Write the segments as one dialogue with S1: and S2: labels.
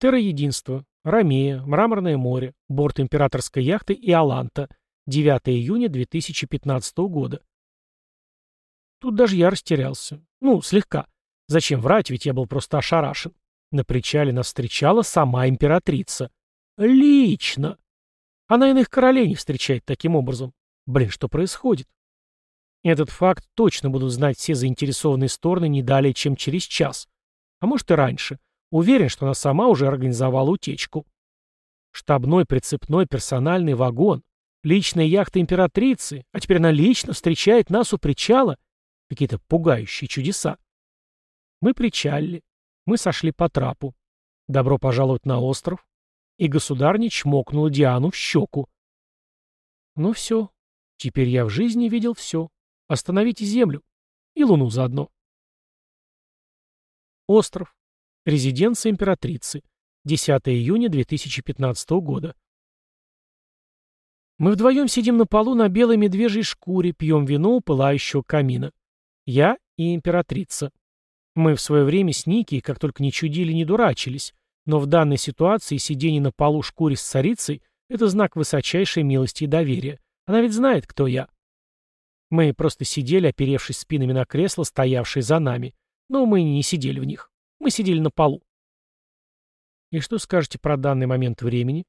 S1: Терра-единство. Ромея. Мраморное море. Борт императорской яхты Иоланта. 9 июня 2015 года. Тут даже я растерялся. Ну, слегка. Зачем врать, ведь я был просто ошарашен. На причале нас встречала сама императрица. Лично. Она иных королей не встречает таким образом. Блин, что происходит? Этот факт точно будут знать все заинтересованные стороны не далее, чем через час. А может и раньше. Уверен, что она сама уже организовала утечку. Штабной, прицепной, персональный вагон. Личная яхта императрицы. А теперь она лично встречает нас у причала. Какие-то пугающие чудеса. Мы причалили. Мы сошли по трапу. Добро пожаловать на остров. И государня чмокнула Диану в щеку. Ну все, Теперь я в жизни видел все. Остановите Землю. И Луну заодно. Остров. Резиденция императрицы. 10 июня 2015 года. Мы вдвоем сидим на полу на белой медвежьей шкуре, пьем вино у пылающего камина. Я и императрица. Мы в свое время с Ники, как только не чудили, не дурачились, но в данной ситуации сидение на полу шкуре с царицей – это знак высочайшей милости и доверия. Она ведь знает, кто я. Мы просто сидели, оперевшись спинами на кресло, стоявшие за нами. Но мы не сидели в них. Мы сидели на полу. И что скажете про данный момент времени?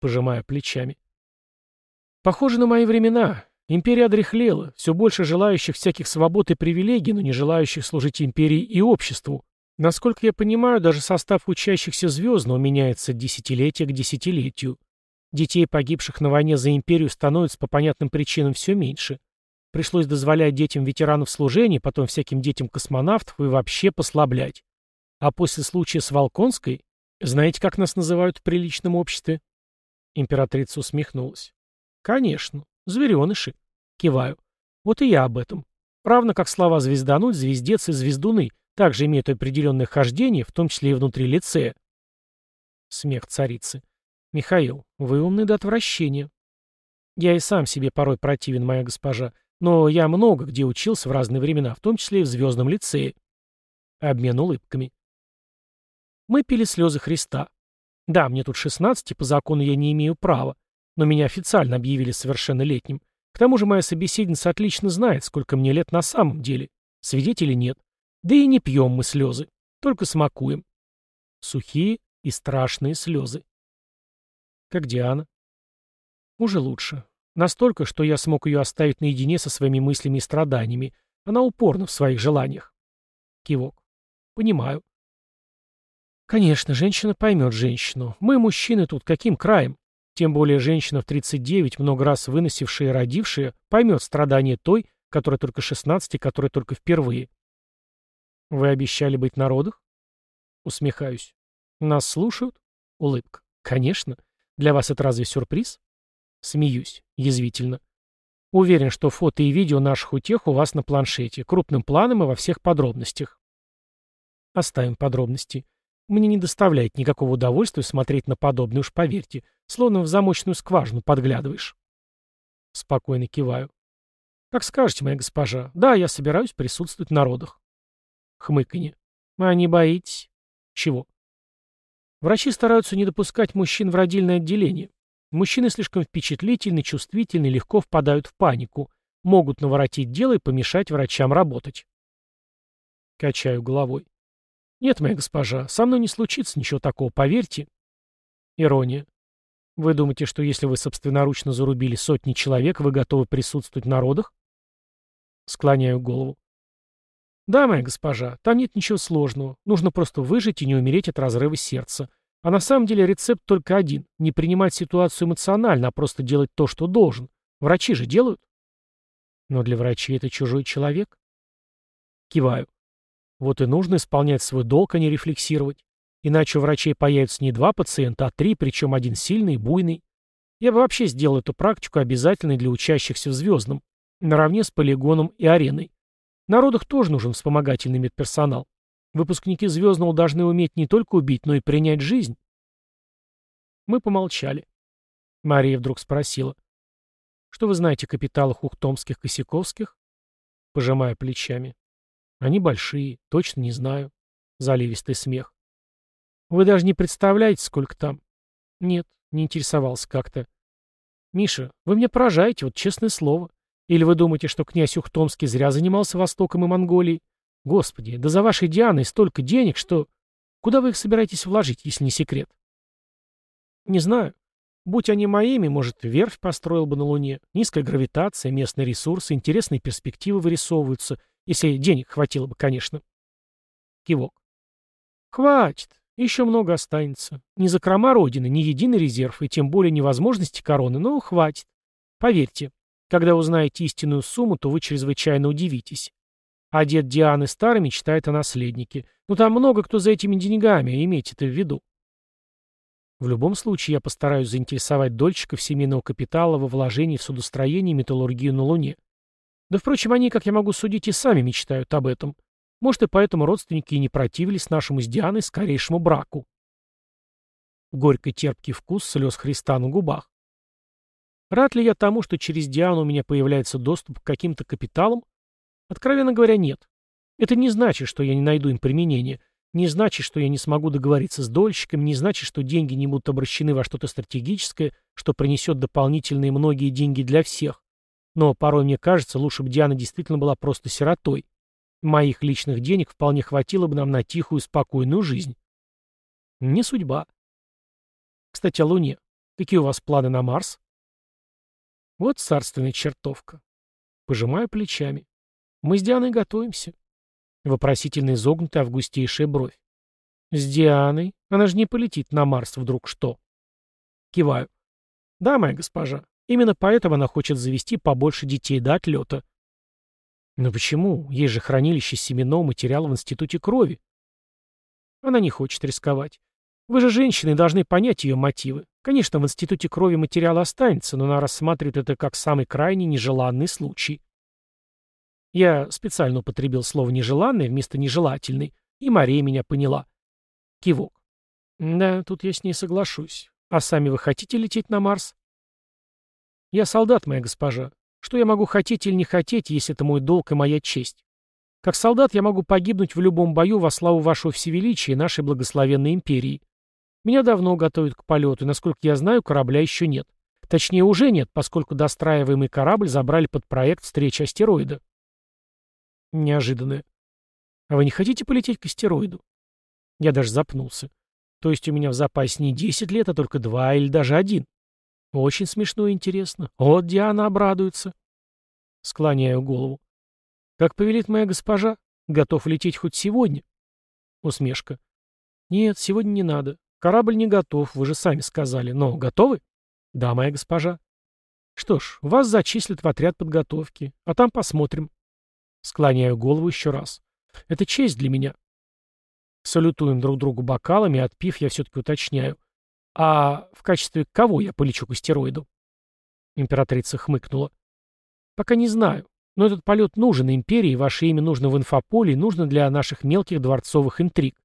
S1: Пожимая плечами. Похоже на мои времена. Империя одряхлела, все больше желающих всяких свобод и привилегий, но не желающих служить империи и обществу. Насколько я понимаю, даже состав учащихся звездного меняется от десятилетия к десятилетию. Детей, погибших на войне за империю, становится по понятным причинам все меньше. Пришлось дозволять детям ветеранов служения, потом всяким детям космонавтов и вообще послаблять. А после случая с Волконской, знаете, как нас называют в приличном обществе? Императрица усмехнулась. Конечно, звереныши. Киваю. Вот и я об этом. Равно как слова «звездануть», «звездец» и «звездуны» также имеют определенное хождение, в том числе и внутри лицея. Смех царицы. «Михаил, вы умны до отвращения». «Я и сам себе порой противен, моя госпожа, но я много где учился в разные времена, в том числе и в Звездном лицее». Обмен улыбками. Мы пили слезы Христа. Да, мне тут 16, и по закону я не имею права, но меня официально объявили совершеннолетним. К тому же моя собеседница отлично знает, сколько мне лет на самом деле. Свидетелей нет. Да и не пьем мы слезы, только смакуем. Сухие и страшные слезы. Как Диана? Уже лучше. Настолько, что я смог ее оставить наедине со своими мыслями и страданиями. Она упорна в своих желаниях. Кивок. Понимаю. Конечно, женщина поймет женщину. Мы, мужчины, тут каким краем? Тем более женщина в 39, много раз выносившая и родившая, поймет страдания той, которая только 16 и которая только впервые. Вы обещали быть на родах? Усмехаюсь. Нас слушают? Улыбка. Конечно. Для вас это разве сюрприз? Смеюсь, язвительно. Уверен, что фото и видео наших утех у вас на планшете, крупным планом и во всех подробностях. Оставим подробности. Мне не доставляет никакого удовольствия смотреть на подобное, уж поверьте, словно в замочную скважину подглядываешь. Спокойно киваю. Как скажете, моя госпожа. Да, я собираюсь присутствовать на родах. Хмыканье. А не боитесь? Чего? Врачи стараются не допускать мужчин в родильное отделение. Мужчины слишком впечатлительны, чувствительны, легко впадают в панику, могут наворотить дело и помешать врачам работать. Качаю головой. Нет, моя госпожа, со мной не случится ничего такого, поверьте. Ирония. Вы думаете, что если вы собственноручно зарубили сотни человек, вы готовы присутствовать на родах? Склоняю голову. «Да, моя госпожа, там нет ничего сложного. Нужно просто выжить и не умереть от разрыва сердца. А на самом деле рецепт только один. Не принимать ситуацию эмоционально, а просто делать то, что должен. Врачи же делают». «Но для врачей это чужой человек». Киваю. Вот и нужно исполнять свой долг, а не рефлексировать. Иначе у врачей появится не два пациента, а три, причем один сильный и буйный. Я бы вообще сделал эту практику обязательной для учащихся в звездном, наравне с полигоном и ареной. Народах тоже нужен вспомогательный медперсонал. Выпускники Звездного должны уметь не только убить, но и принять жизнь. Мы помолчали. Мария вдруг спросила. «Что вы знаете о капиталах ухтомских-косяковских?» Пожимая плечами. «Они большие, точно не знаю». Заливистый смех. Вы даже не представляете, сколько там. Нет, не интересовался как-то. Миша, вы меня поражаете, вот честное слово. Или вы думаете, что князь Ухтомский зря занимался Востоком и Монголией? Господи, да за вашей Дианой столько денег, что... Куда вы их собираетесь вложить, если не секрет? Не знаю. Будь они моими, может, верфь построил бы на Луне. Низкая гравитация, местные ресурсы, интересные перспективы вырисовываются. Если денег хватило бы, конечно. Кивок. Хватит. Еще много останется. Ни закрома Родины, ни единый резерв, и тем более невозможности короны, но хватит. Поверьте, когда узнаете истинную сумму, то вы чрезвычайно удивитесь. А дед Дианы Старый мечтает о наследнике. Ну там много кто за этими деньгами, имейте это в виду. В любом случае, я постараюсь заинтересовать дольщиков семейного капитала во вложении в судостроение и металлургию на Луне. Да, впрочем, они, как я могу судить, и сами мечтают об этом. Может, и поэтому родственники и не противились нашему с Дианой скорейшему браку. Горько-терпкий вкус слез Христа на губах. Рад ли я тому, что через Диану у меня появляется доступ к каким-то капиталам? Откровенно говоря, нет. Это не значит, что я не найду им применение. Не значит, что я не смогу договориться с дольщиком, не значит, что деньги не будут обращены во что-то стратегическое, что принесет дополнительные многие деньги для всех. Но порой мне кажется, лучше бы Диана действительно была просто сиротой. Моих личных денег вполне хватило бы нам на тихую, спокойную жизнь. Не судьба. Кстати, о Луне. Какие у вас планы на Марс? Вот царственная чертовка. Пожимаю плечами. Мы с Дианой готовимся. Вопросительно изогнутая августейшая бровь. С Дианой? Она же не полетит на Марс вдруг что? Киваю. Да, моя госпожа. Именно поэтому она хочет завести побольше детей до отлета. Но почему? Есть же хранилище семенного материала в Институте крови. Она не хочет рисковать. Вы же женщины должны понять ее мотивы. Конечно, в институте крови материал останется, но она рассматривает это как самый крайний нежеланный случай. Я специально употребил слово «нежеланный» вместо «нежелательный», и Мария меня поняла. Кивок. Да, тут я с ней соглашусь. А сами вы хотите лететь на Марс? Я солдат, моя госпожа. Что я могу хотеть или не хотеть, если это мой долг и моя честь? Как солдат я могу погибнуть в любом бою во славу вашего всевеличия и нашей благословенной империи. Меня давно готовят к полету, и, насколько я знаю, корабля еще нет. Точнее, уже нет, поскольку достраиваемый корабль забрали под проект встречи астероида. Неожиданно. А вы не хотите полететь к астероиду? Я даже запнулся. То есть у меня в запасе не 10 лет, а только два или даже один. Очень смешно и интересно. Вот Диана обрадуется. Склоняю голову. Как повелит моя госпожа, готов лететь хоть сегодня. Усмешка. Нет, сегодня не надо. Корабль не готов, вы же сами сказали. Но готовы? Да, моя госпожа. Что ж, вас зачислят в отряд подготовки, а там посмотрим. Склоняю голову еще раз. Это честь для меня. Салютуем друг другу бокалами, отпив, я все-таки уточняю. А в качестве кого я полечу к астероиду? Императрица хмыкнула. Пока не знаю. Но этот полет нужен империи, ваше имя нужно в инфополе и нужно для наших мелких дворцовых интриг.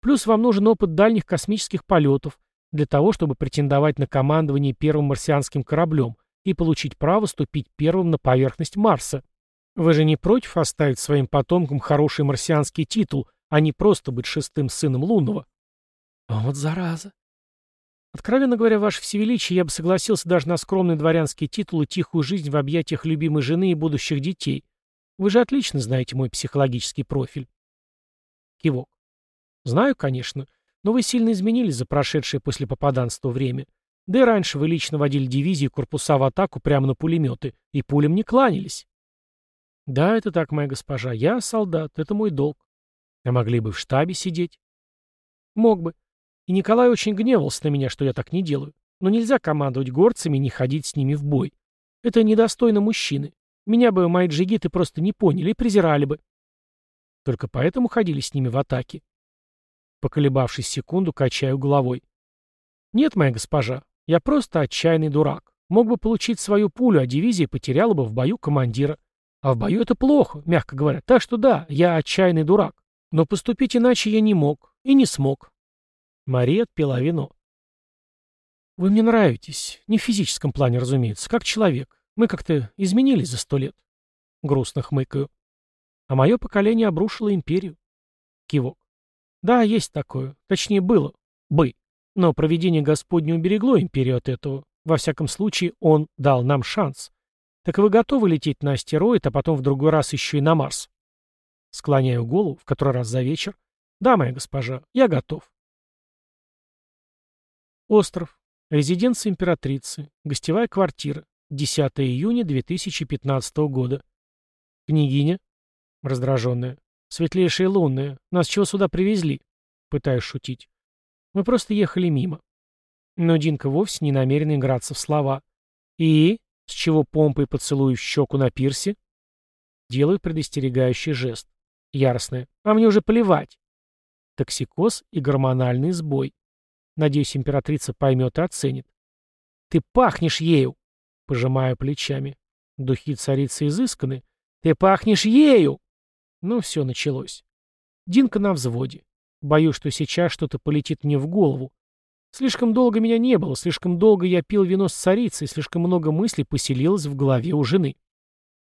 S1: Плюс вам нужен опыт дальних космических полетов для того, чтобы претендовать на командование первым марсианским кораблем и получить право ступить первым на поверхность Марса. Вы же не против оставить своим потомкам хороший марсианский титул, а не просто быть шестым сыном лунного? Вот зараза. Откровенно говоря, ваше всевеличие, я бы согласился даже на скромный дворянский титул и тихую жизнь в объятиях любимой жены и будущих детей. Вы же отлично знаете мой психологический профиль. Кивок. Знаю, конечно, но вы сильно изменились за прошедшее после попаданства время. Да и раньше вы лично водили дивизии корпуса в атаку прямо на пулеметы, и пулям не кланялись. Да, это так, моя госпожа, я солдат, это мой долг. А могли бы в штабе сидеть? Мог бы. И Николай очень гневался на меня, что я так не делаю. Но нельзя командовать горцами и не ходить с ними в бой. Это недостойно мужчины. Меня бы мои джигиты просто не поняли и презирали бы. Только поэтому ходили с ними в атаке. Поколебавшись секунду, качаю головой. «Нет, моя госпожа, я просто отчаянный дурак. Мог бы получить свою пулю, а дивизия потеряла бы в бою командира. А в бою это плохо, мягко говоря. Так что да, я отчаянный дурак. Но поступить иначе я не мог и не смог». Мария отпила вино. «Вы мне нравитесь. Не в физическом плане, разумеется, как человек. Мы как-то изменились за сто лет». Грустно хмыкаю. А мое поколение обрушило империю. Кивок. Да, есть такое. Точнее, было. Бы. Но проведение Господне уберегло империю от этого. Во всяком случае, он дал нам шанс. Так вы готовы лететь на астероид, а потом в другой раз еще и на Марс? Склоняю голову, в который раз за вечер. Да, моя госпожа, я готов. Остров. Резиденция императрицы. Гостевая квартира. 10 июня 2015 года. Княгиня. Раздраженная. Светлейшие лунные. Нас чего сюда привезли? Пытаюсь шутить. Мы просто ехали мимо. Но Динка вовсе не намерена играться в слова. И? С чего помпой поцелую в щеку на пирсе? Делаю предостерегающий жест. Яростная. А мне уже плевать. Токсикоз и гормональный сбой. Надеюсь, императрица поймет и оценит. «Ты пахнешь ею!» Пожимаю плечами. Духи царицы изысканы. «Ты пахнешь ею!» Ну, все началось. Динка на взводе. Боюсь, что сейчас что-то полетит мне в голову. Слишком долго меня не было, слишком долго я пил вино с царицей, слишком много мыслей поселилось в голове у жены.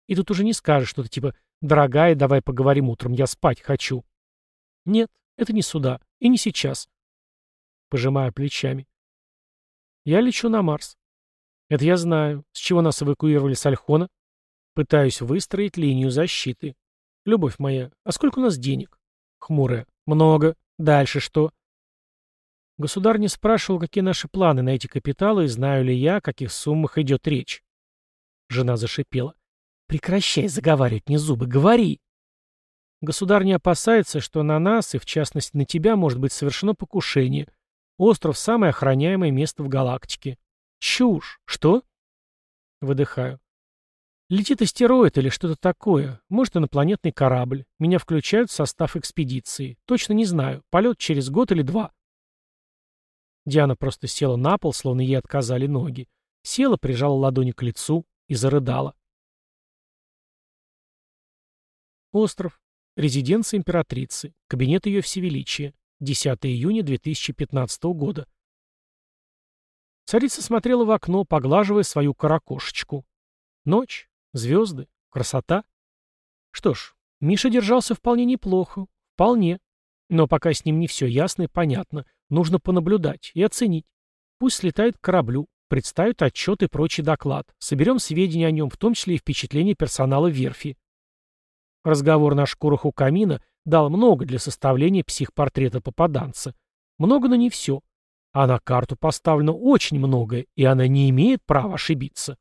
S1: И тут уже не скажешь что-то типа «Дорогая, давай поговорим утром, я спать хочу». Нет, это не сюда. И не сейчас. Пожимаю плечами. Я лечу на Марс. Это я знаю. С чего нас эвакуировали с Альхона? Пытаюсь выстроить линию защиты. Любовь моя, а сколько у нас денег? Хмурая. Много. Дальше что? Государь не спрашивал, какие наши планы на эти капиталы и знаю ли я, о каких суммах идет речь. Жена зашипела. Прекращай заговаривать мне зубы, говори. Государь не опасается, что на нас, и в частности на тебя, может быть совершено покушение — Остров — самое охраняемое место в галактике. Чушь. Что? Выдыхаю. Летит астероид или что-то такое. Может, инопланетный корабль. Меня включают в состав экспедиции. Точно не знаю. Полет через год или два. Диана просто села на пол, словно ей отказали ноги. Села, прижала ладони к лицу и зарыдала. Остров. Резиденция императрицы. Кабинет ее всевеличия. 10 июня 2015 года. Царица смотрела в окно, поглаживая свою каракошечку. Ночь, звезды, красота. Что ж, Миша держался вполне неплохо. Вполне. Но пока с ним не все ясно и понятно. Нужно понаблюдать и оценить. Пусть слетает к кораблю, представит отчет и прочий доклад. Соберем сведения о нем, в том числе и впечатления персонала верфи. Разговор на шкурах у камина дал много для составления психпортрета попаданца. Много, но не все. А на карту поставлено очень многое, и она не имеет права ошибиться.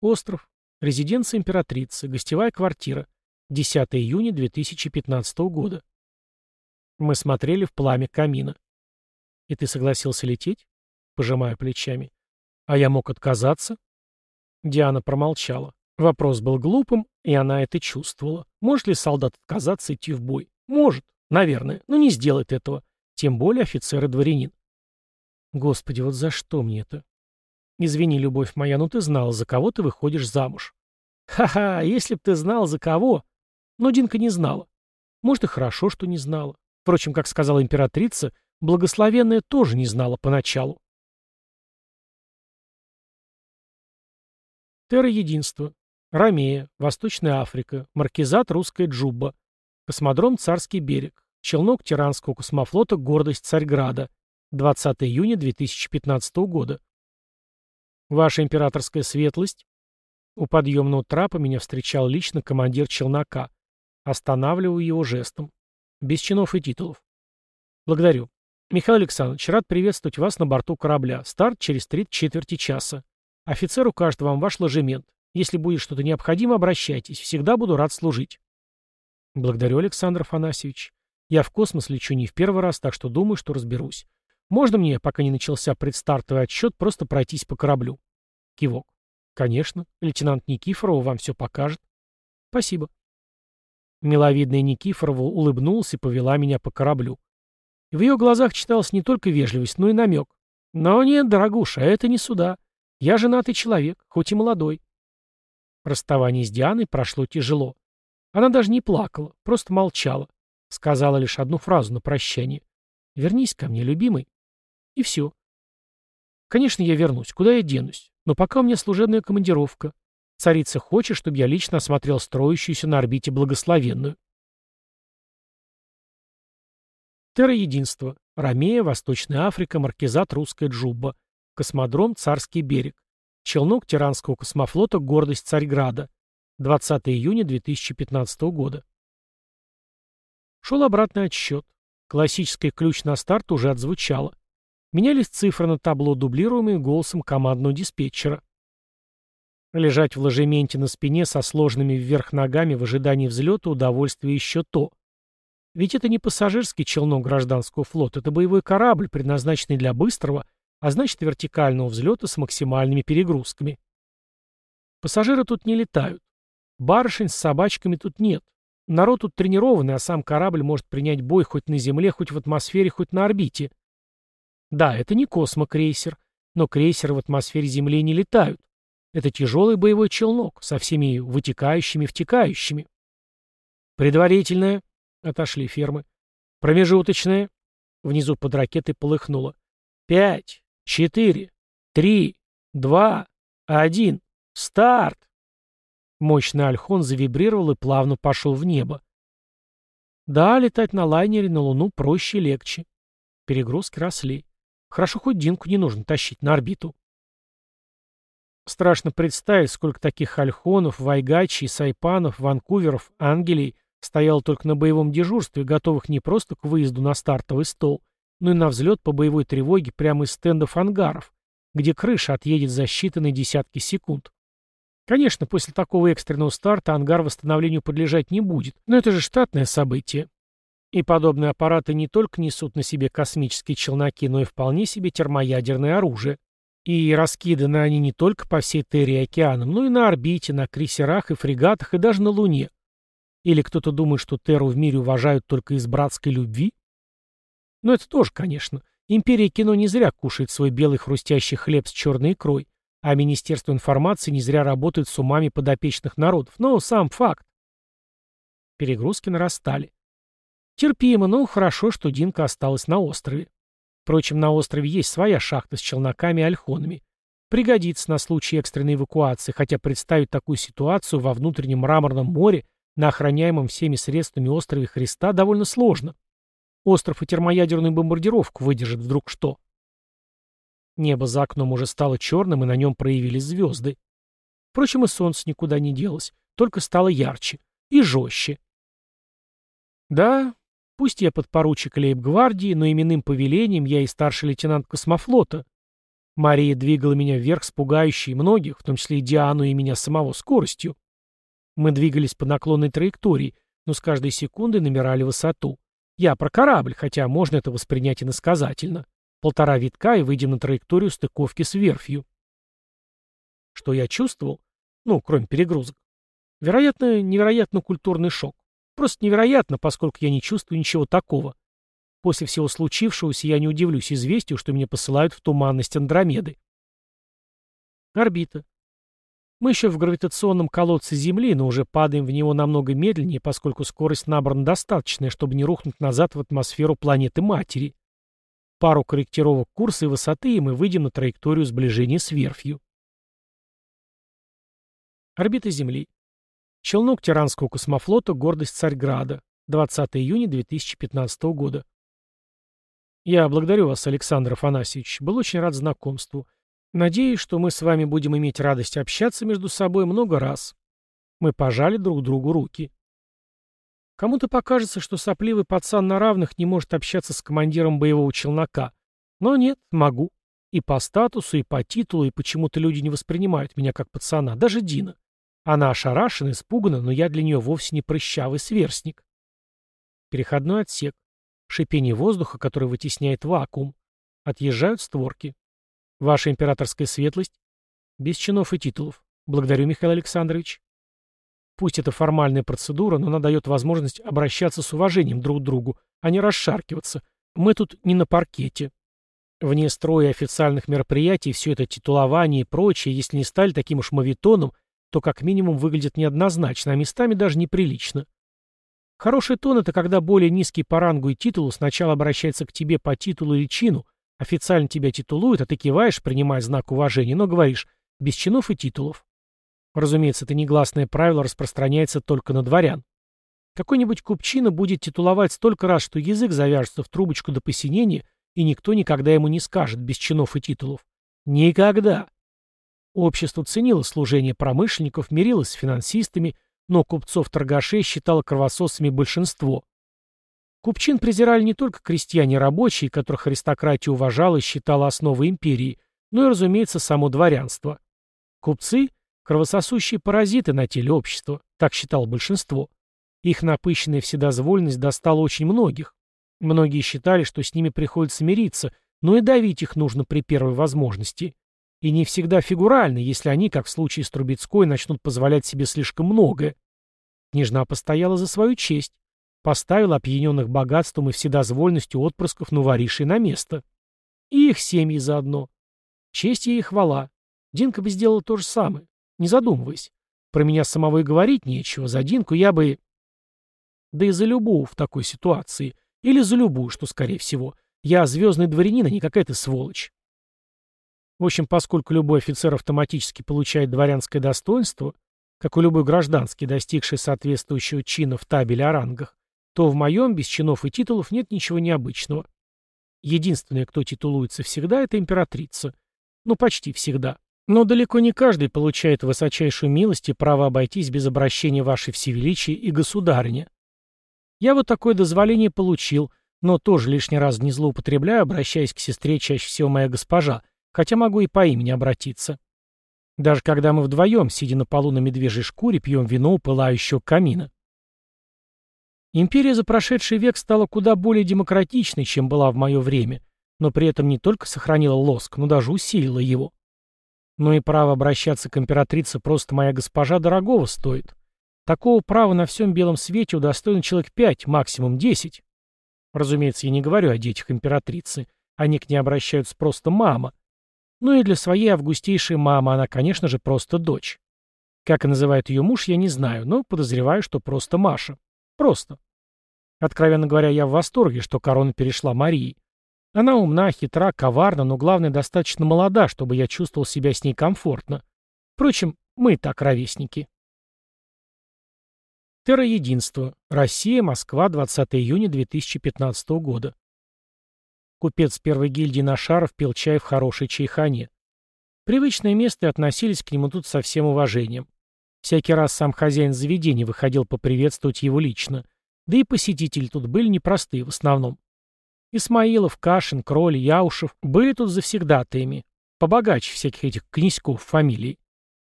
S1: Остров. Резиденция императрицы. Гостевая квартира. 10 июня 2015 года. Мы смотрели в пламя камина. «И ты согласился лететь?» Пожимая плечами. «А я мог отказаться?» Диана промолчала. Вопрос был глупым, и она это чувствовала. Может ли солдат отказаться идти в бой? Может, наверное, но не сделает этого. Тем более офицер и дворянин. Господи, вот за что мне это? Извини, любовь моя, но ты знала, за кого ты выходишь замуж. Ха-ха, если б ты знал, за кого. Но Динка не знала. Может, и хорошо, что не знала. Впрочем, как сказала императрица, благословенная тоже не знала поначалу. Терра-единство. Ромея, Восточная Африка, Маркизат Русская Джубба, Космодром Царский берег, челнок Тиранского космофлота «Гордость Царьграда», 20 июня 2015 года. Ваша императорская светлость. У подъемного трапа меня встречал лично командир челнока. Останавливаю его жестом. Без чинов и титулов. Благодарю. Михаил Александрович, рад приветствовать вас на борту корабля. Старт через три четверти часа. Офицер укажет вам ваш ложемент. Если будет что-то необходимо, обращайтесь. Всегда буду рад служить. Благодарю, Александр Афанасьевич. Я в космос лечу не в первый раз, так что думаю, что разберусь. Можно мне, пока не начался предстартовый отсчет, просто пройтись по кораблю? Кивок. Конечно. Лейтенант Никифорова вам все покажет. Спасибо. Миловидная Никифорова улыбнулась и повела меня по кораблю. В ее глазах читалась не только вежливость, но и намек. Но нет, дорогуша, это не сюда. Я женатый человек, хоть и молодой. Расставание с Дианой прошло тяжело. Она даже не плакала, просто молчала. Сказала лишь одну фразу на прощание. «Вернись ко мне, любимый». И все. Конечно, я вернусь. Куда я денусь? Но пока у меня служебная командировка. Царица хочет, чтобы я лично осмотрел строящуюся на орбите благословенную. Терра-единство. Ромея, Восточная Африка, Маркизат, Русская Джубба. Космодром, Царский берег. Челнок Тиранского космофлота «Гордость Царьграда». 20 июня 2015 года. Шел обратный отсчет. Классический ключ на старт уже отзвучало. Менялись цифры на табло, дублируемые голосом командного диспетчера. Лежать в ложементе на спине со сложными вверх ногами в ожидании взлета удовольствие еще то. Ведь это не пассажирский челнок гражданского флота, это боевой корабль, предназначенный для быстрого, а значит вертикального взлета с максимальными перегрузками. Пассажиры тут не летают. Барышень с собачками тут нет. Народ тут тренированный, а сам корабль может принять бой хоть на Земле, хоть в атмосфере, хоть на орбите. Да, это не космокрейсер, но крейсеры в атмосфере Земли не летают. Это тяжелый боевой челнок со всеми вытекающими втекающими. Предварительное. Отошли фермы. Промежуточное. Внизу под ракетой полыхнуло. Пять, четыре, три, два, один. Старт! Мощный альхон завибрировал и плавно пошел в небо. Да, летать на лайнере на Луну проще и легче. Перегрузки росли. Хорошо, хоть Динку не нужно тащить на орбиту. Страшно представить, сколько таких альхонов, вайгачей, сайпанов, ванкуверов, ангелей стояло только на боевом дежурстве, готовых не просто к выезду на стартовый стол, но и на взлет по боевой тревоге прямо из стендов ангаров, где крыша отъедет за считанные десятки секунд. Конечно, после такого экстренного старта ангар восстановлению подлежать не будет, но это же штатное событие. И подобные аппараты не только несут на себе космические челноки, но и вполне себе термоядерное оружие. И раскиданы они не только по всей Терри океанам, но и на орбите, на крейсерах и фрегатах, и даже на Луне. Или кто-то думает, что Терру в мире уважают только из братской любви? Но это тоже, конечно. Империя кино не зря кушает свой белый хрустящий хлеб с черной икрой, а Министерство информации не зря работает с умами подопечных народов. Но сам факт. Перегрузки нарастали. Терпимо, но хорошо, что Динка осталась на острове. Впрочем, на острове есть своя шахта с челноками и альхонами. Пригодится на случай экстренной эвакуации, хотя представить такую ситуацию во внутреннем мраморном море на охраняемом всеми средствами острове Христа довольно сложно. Остров и термоядерную бомбардировку выдержит вдруг что. Небо за окном уже стало черным, и на нем проявились звезды. Впрочем, и солнце никуда не делось, только стало ярче и жестче. Да, Пусть я подпоручик лейб-гвардии, но именным повелением я и старший лейтенант космофлота. Мария двигала меня вверх с пугающей многих, в том числе и Диану и меня самого, скоростью. Мы двигались по наклонной траектории, но с каждой секундой намирали высоту. Я про корабль, хотя можно это воспринять иносказательно. Полтора витка и выйдем на траекторию стыковки с верфью. Что я чувствовал? Ну, кроме перегрузок. Вероятно, невероятно культурный шок. Просто невероятно, поскольку я не чувствую ничего такого. После всего случившегося я не удивлюсь известию, что меня посылают в туманность Андромеды. Орбита. Мы еще в гравитационном колодце Земли, но уже падаем в него намного медленнее, поскольку скорость набрана достаточная, чтобы не рухнуть назад в атмосферу планеты-матери. Пару корректировок курса и высоты, и мы выйдем на траекторию сближения с верфью. Орбита Земли. Челнок Тиранского космофлота «Гордость Царьграда», 20 июня 2015 года. Я благодарю вас, Александр Афанасьевич. Был очень рад знакомству. Надеюсь, что мы с вами будем иметь радость общаться между собой много раз. Мы пожали друг другу руки. Кому-то покажется, что сопливый пацан на равных не может общаться с командиром боевого челнока. Но нет, могу. И по статусу, и по титулу, и почему-то люди не воспринимают меня как пацана, даже Дина. Она ошарашена, испугана, но я для нее вовсе не прыщавый сверстник. Переходной отсек. Шипение воздуха, который вытесняет вакуум. Отъезжают створки. Ваша императорская светлость? Без чинов и титулов. Благодарю, Михаил Александрович. Пусть это формальная процедура, но она дает возможность обращаться с уважением друг к другу, а не расшаркиваться. Мы тут не на паркете. Вне строя официальных мероприятий все это титулование и прочее, если не стали таким уж мавитоном, то как минимум выглядит неоднозначно, а местами даже неприлично. Хороший тон — это когда более низкий по рангу и титулу сначала обращается к тебе по титулу или чину, официально тебя титулует, а ты киваешь, принимая знак уважения, но говоришь «без чинов и титулов». Разумеется, это негласное правило распространяется только на дворян. Какой-нибудь купчина будет титуловать столько раз, что язык завяжется в трубочку до посинения, и никто никогда ему не скажет без чинов и титулов. Никогда. Общество ценило служение промышленников, мирилось с финансистами, но купцов-торгашей считало кровососами большинство. Купчин презирали не только крестьяне рабочие, которых аристократия уважала и считала основой империи, но и, разумеется, само дворянство. Купцы – кровососущие паразиты на теле общества, так считало большинство. Их напыщенная вседозволенность достала очень многих. Многие считали, что с ними приходится мириться, но и давить их нужно при первой возможности. И не всегда фигурально, если они, как в случае с Трубецкой, начнут позволять себе слишком многое. Княжна постояла за свою честь, поставила опьяненных богатством и вседозвольностью отпрысков новоришей на место. И их семьи заодно. Честь ей и хвала. Динка бы сделала то же самое, не задумываясь. Про меня самого и говорить нечего, за Динку я бы... Да и за любую в такой ситуации. Или за любую, что скорее всего. Я звездный дворянин, а не какая-то сволочь. В общем, поскольку любой офицер автоматически получает дворянское достоинство, как и любой гражданский, достигший соответствующего чина в табеле о рангах, то в моем без чинов и титулов нет ничего необычного. Единственное, кто титулуется всегда, это императрица. Ну, почти всегда. Но далеко не каждый получает высочайшую милость и право обойтись без обращения вашей всевеличии и государыня. Я вот такое дозволение получил, но тоже лишний раз не злоупотребляю, обращаясь к сестре чаще всего моя госпожа, хотя могу и по имени обратиться. Даже когда мы вдвоем, сидя на полу на медвежьей шкуре, пьем вино у пылающего камина. Империя за прошедший век стала куда более демократичной, чем была в мое время, но при этом не только сохранила лоск, но даже усилила его. Но и право обращаться к императрице просто моя госпожа дорогого стоит. Такого права на всем белом свете удостоен человек пять, максимум десять. Разумеется, я не говорю о детях императрицы. Они к ней обращаются просто «мама». Ну и для своей августейшей мамы она, конечно же, просто дочь. Как называет ее муж, я не знаю, но подозреваю, что просто Маша. Просто. Откровенно говоря, я в восторге, что корона перешла Марии. Она умна, хитра, коварна, но главное, достаточно молода, чтобы я чувствовал себя с ней комфортно. Впрочем, мы так ровесники. Терроединство. Россия, Москва, 20 июня 2015 года. Купец первой гильдии Нашаров пил чай в хорошей чайхане. Привычное место и относились к нему тут со всем уважением. Всякий раз сам хозяин заведения выходил поприветствовать его лично. Да и посетители тут были непростые в основном. Исмаилов, Кашин, Кроли, Яушев были тут завсегдатаями. Побогаче всяких этих князьков фамилий.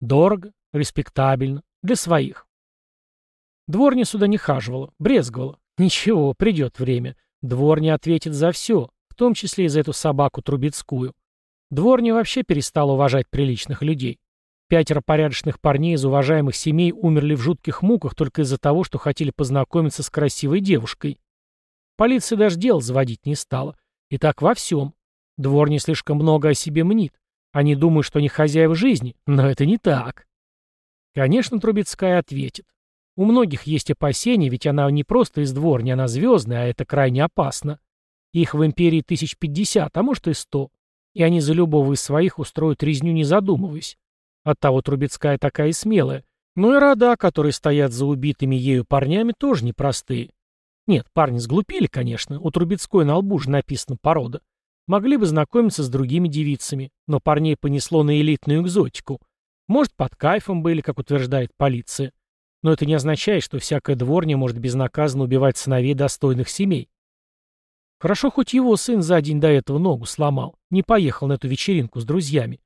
S1: Дорого, респектабельно, для своих. Дворня сюда не хаживала, брезговала. Ничего, придет время. Дворня ответит за все, в том числе и за эту собаку Трубецкую. Дворня вообще перестала уважать приличных людей. Пятеро порядочных парней из уважаемых семей умерли в жутких муках только из-за того, что хотели познакомиться с красивой девушкой. Полиция даже дел заводить не стала. И так во всем. Дворня слишком много о себе мнит. Они думают, что они хозяева жизни, но это не так. Конечно, Трубецкая ответит. У многих есть опасения, ведь она не просто из дворни, она звездная, а это крайне опасно. Их в империи тысяч пятьдесят, а может и сто. И они за любого из своих устроят резню, не задумываясь. Оттого Трубецкая такая и смелая. Но и рода, которые стоят за убитыми ею парнями, тоже непростые. Нет, парни сглупили, конечно. У Трубецкой на лбу же написано «порода». Могли бы знакомиться с другими девицами, но парней понесло на элитную экзотику. Может, под кайфом были, как утверждает полиция. Но это не означает, что всякая дворня может безнаказанно убивать сыновей достойных семей. Хорошо, хоть его сын за день до этого ногу сломал, не поехал на эту вечеринку с друзьями.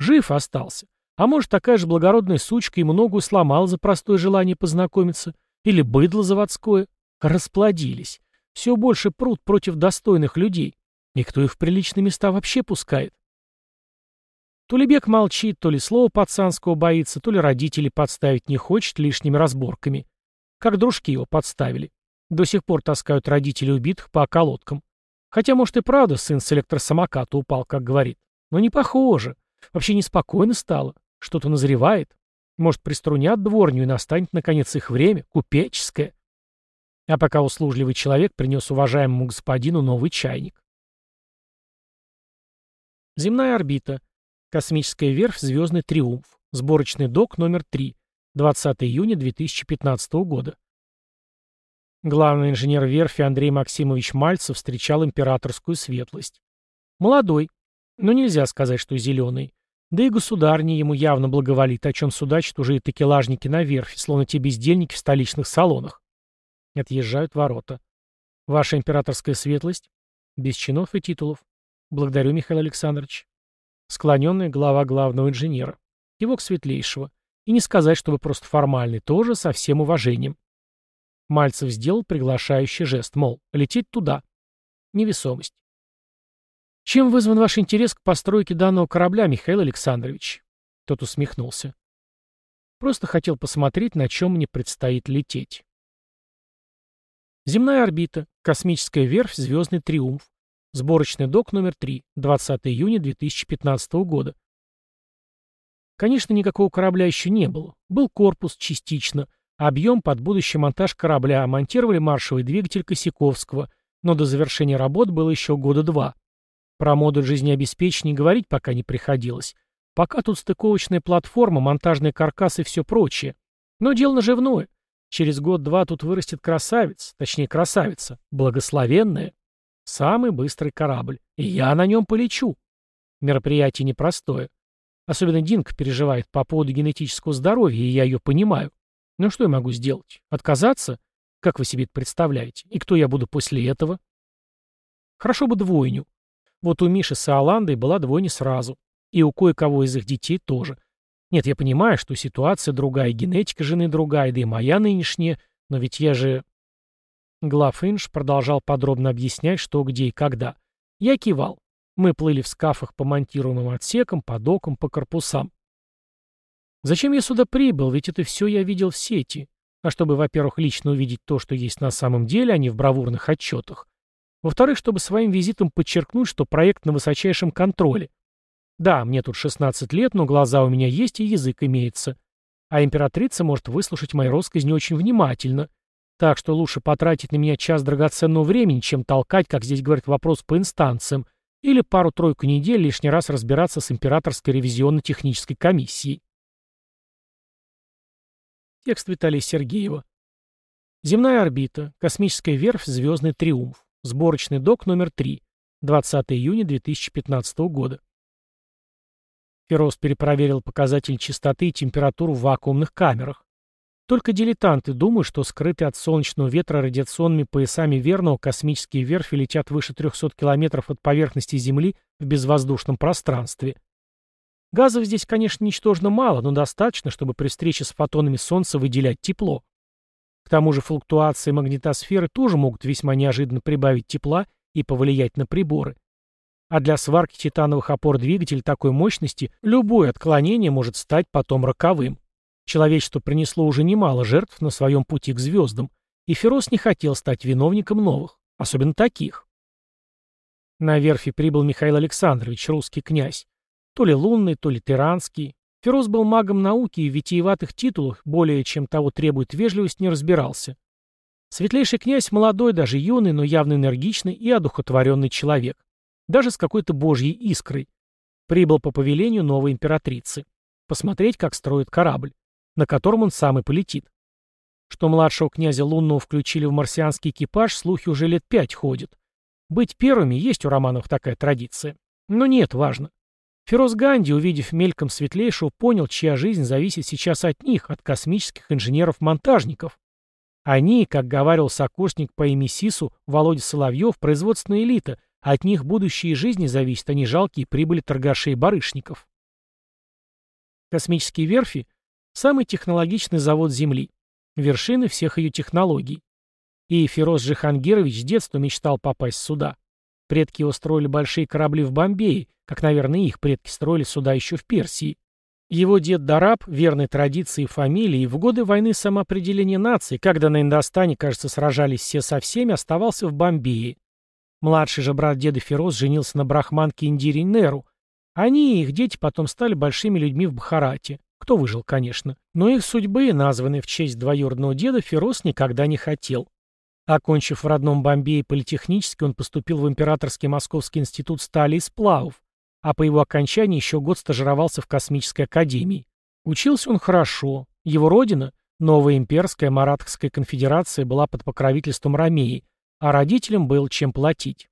S1: Жив остался. А может, такая же благородная сучка ему ногу сломала за простое желание познакомиться. Или быдло заводское. Расплодились. Все больше пруд против достойных людей. Никто их в приличные места вообще пускает. Тулебек молчит, то ли слово пацанского боится, то ли родители подставить не хочет лишними разборками. Как дружки его подставили. До сих пор таскают родителей убитых по околоткам. Хотя, может, и правда сын с электросамоката упал, как говорит. Но не похоже. Вообще неспокойно стало. Что-то назревает. Может, приструнят дворню и настанет, наконец, их время, купеческое. А пока услужливый человек принес уважаемому господину новый чайник. Земная орбита. Космическая верфь «Звездный триумф». Сборочный док номер 3. 20 июня 2015 года. Главный инженер верфи Андрей Максимович Мальцев встречал императорскую светлость. Молодой, но нельзя сказать, что зеленый. Да и государня ему явно благоволит, о чем судачат уже и такелажники на верфи, словно те бездельники в столичных салонах. Отъезжают ворота. Ваша императорская светлость? Без чинов и титулов. Благодарю, Михаил Александрович. Склоненная глава главного инженера. Кивок светлейшего. И не сказать, чтобы просто формальный, тоже со всем уважением. Мальцев сделал приглашающий жест, мол, лететь туда. Невесомость. Чем вызван ваш интерес к постройке данного корабля, Михаил Александрович? Тот усмехнулся. Просто хотел посмотреть, на чем мне предстоит лететь. Земная орбита, космическая верфь «Звездный триумф», сборочный док номер 3, 20 июня 2015 года. Конечно, никакого корабля еще не было. Был корпус частично, объем под будущий монтаж корабля, монтировали маршевый двигатель Косяковского, но до завершения работ было еще года два. Про модуль жизнеобеспечения говорить пока не приходилось. Пока тут стыковочная платформа, монтажные каркасы и все прочее. Но дело наживное. Через год-два тут вырастет красавец, точнее красавица, благословенная. Самый быстрый корабль. И я на нем полечу. Мероприятие непростое. Особенно Динка переживает по поводу генетического здоровья, и я ее понимаю. Ну что я могу сделать? Отказаться? Как вы себе это представляете? И кто я буду после этого? Хорошо бы двойню. Вот у Миши с Иоландой была двойня сразу. И у кое-кого из их детей тоже. Нет, я понимаю, что ситуация другая, генетика жены другая, да и моя нынешняя, но ведь я же... Глав Инж продолжал подробно объяснять, что, где и когда. Я кивал. Мы плыли в скафах по монтируемым отсекам, по докам, по корпусам. Зачем я сюда прибыл, ведь это все я видел в сети. А чтобы, во-первых, лично увидеть то, что есть на самом деле, а не в бравурных отчетах. Во-вторых, чтобы своим визитом подчеркнуть, что проект на высочайшем контроле. Да, мне тут 16 лет, но глаза у меня есть и язык имеется. А императрица может выслушать мои россказни очень внимательно. Так что лучше потратить на меня час драгоценного времени, чем толкать, как здесь говорят, вопрос по инстанциям, или пару-тройку недель лишний раз разбираться с императорской ревизионно-технической комиссией. Текст Виталия Сергеева. Земная орбита. Космическая верфь «Звездный триумф». Сборочный док номер 3. 20 июня 2015 года. Фероз перепроверил показатель частоты и температуру в вакуумных камерах. Только дилетанты думают, что скрытые от солнечного ветра радиационными поясами верного космические верфи летят выше 300 километров от поверхности Земли в безвоздушном пространстве. Газов здесь, конечно, ничтожно мало, но достаточно, чтобы при встрече с фотонами Солнца выделять тепло. К тому же флуктуации магнитосферы тоже могут весьма неожиданно прибавить тепла и повлиять на приборы. А для сварки титановых опор двигателя такой мощности любое отклонение может стать потом роковым. Человечество принесло уже немало жертв на своем пути к звездам, и Фероз не хотел стать виновником новых, особенно таких. На верфи прибыл Михаил Александрович, русский князь. То ли лунный, то ли тиранский, Фероз был магом науки и в витиеватых титулах, более чем того требует вежливость, не разбирался. Светлейший князь молодой, даже юный, но явно энергичный и одухотворенный человек. Даже с какой-то божьей искрой. Прибыл по повелению новой императрицы. Посмотреть, как строит корабль, на котором он сам и полетит. Что младшего князя Лунного включили в марсианский экипаж, слухи уже лет пять ходят. Быть первыми есть у романов такая традиция. Но нет, важно. Фероз Ганди, увидев мельком светлейшего, понял, чья жизнь зависит сейчас от них, от космических инженеров-монтажников. Они, как говаривал сокурсник по имени Сису Володя Соловьев, производственная элита, а от них будущие жизни зависят, а не жалкие прибыли торгашей и барышников. Космические верфи – самый технологичный завод Земли, вершины всех ее технологий. И Фероз Джихангирович с детства мечтал попасть сюда. Предки его строили большие корабли в Бомбее, как, наверное, их предки строили сюда еще в Персии. Его дед Дараб, верной традиции фамилии, в годы войны самоопределения нации, когда на Индостане, кажется, сражались все со всеми, оставался в Бомбее. Младший же брат деда Фероз женился на брахманке Индире Неру. Они и их дети потом стали большими людьми в Бхарате. Кто выжил, конечно. Но их судьбы, названные в честь двоюродного деда, Фероз никогда не хотел. Окончив в родном Бомбее политехнический, он поступил в Императорский Московский институт стали и сплавов, а по его окончании еще год стажировался в Космической академии. Учился он хорошо. Его родина, Новая имперская Маратхская конфедерация была под покровительством Ромеи, а родителям было чем платить.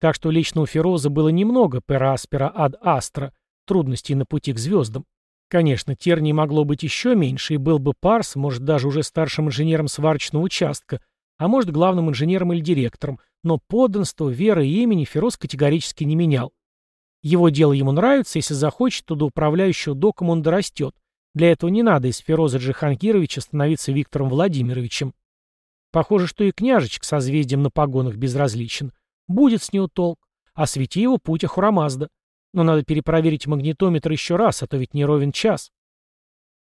S1: Так что лично у Фероза было немного пераспера ад астра, трудностей на пути к звездам. Конечно, терний могло быть еще меньше, и был бы Парс, может, даже уже старшим инженером сварочного участка, а может, главным инженером или директором, но подданство, вера и имени Фероз категорически не менял. Его дело ему нравится, если захочет, то до управляющего доком он дорастет. Для этого не надо из Фероза Джихангировича становиться Виктором Владимировичем. Похоже, что и княжечек со созвездием на погонах безразличен. Будет с него толк. Освети его путь Ахурамазда. Но надо перепроверить магнитометр еще раз, а то ведь не ровен час.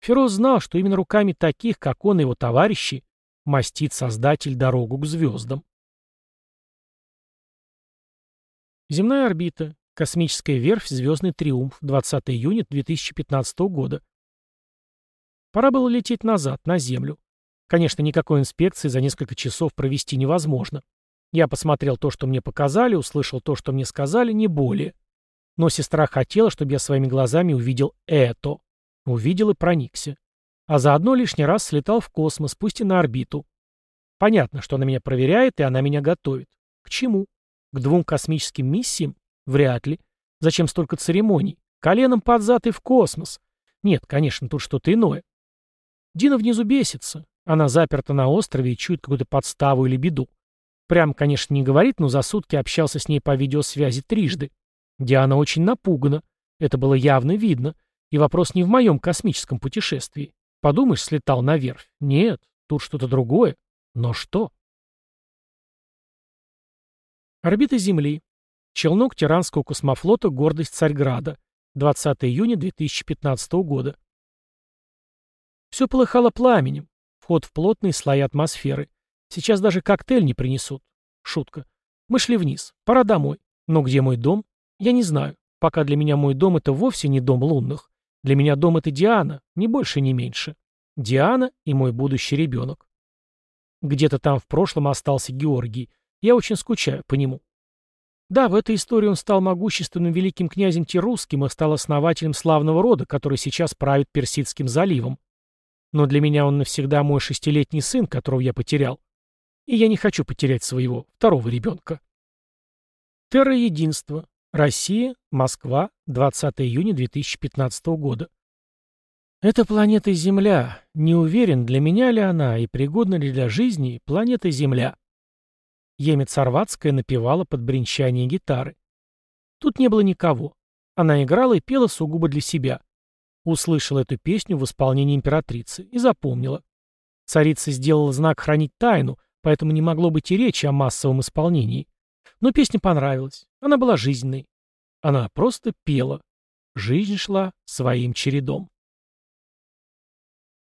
S1: Фероз знал, что именно руками таких, как он и его товарищи, мастит Создатель дорогу к звездам. Земная орбита. Космическая верфь «Звездный триумф», 20 июня 2015 года. Пора было лететь назад, на Землю. Конечно, никакой инспекции за несколько часов провести невозможно. Я посмотрел то, что мне показали, услышал то, что мне сказали, не более. Но сестра хотела, чтобы я своими глазами увидел это. Увидел и проникся. А заодно лишний раз слетал в космос, пусть и на орбиту. Понятно, что она меня проверяет, и она меня готовит. К чему? К двум космическим миссиям? Вряд ли. Зачем столько церемоний? Коленом под зад и в космос. Нет, конечно, тут что-то иное. Дина внизу бесится. Она заперта на острове и чует какую-то подставу или беду. Прям, конечно, не говорит, но за сутки общался с ней по видеосвязи трижды. Диана очень напугана. Это было явно видно. И вопрос не в моем космическом путешествии. Подумаешь, слетал наверх. Нет, тут что-то другое. Но что? Орбита Земли. Челнок Тиранского космофлота «Гордость Царьграда». 20 июня 2015 года. Все полыхало пламенем. Вход в плотные слои атмосферы. Сейчас даже коктейль не принесут. Шутка. Мы шли вниз. Пора домой. Но где мой дом? Я не знаю. Пока для меня мой дом — это вовсе не дом лунных. Для меня дом — это Диана, ни больше, ни меньше. Диана и мой будущий ребенок. Где-то там в прошлом остался Георгий. Я очень скучаю по нему. Да, в этой истории он стал могущественным великим князем Тирусским и стал основателем славного рода, который сейчас правит Персидским заливом. Но для меня он навсегда мой шестилетний сын, которого я потерял. И я не хочу потерять своего второго ребенка. Терра-единство. Россия, Москва, 20 июня 2015 года. Это планета Земля. Не уверен, для меня ли она и пригодна ли для жизни планета Земля. Емец Орватская напевала под бренчание гитары. Тут не было никого. Она играла и пела сугубо для себя. Услышала эту песню в исполнении императрицы и запомнила. Царица сделала знак хранить тайну, поэтому не могло быть и речи о массовом исполнении. Но песня понравилась. Она была жизненной. Она просто пела. Жизнь шла своим чередом.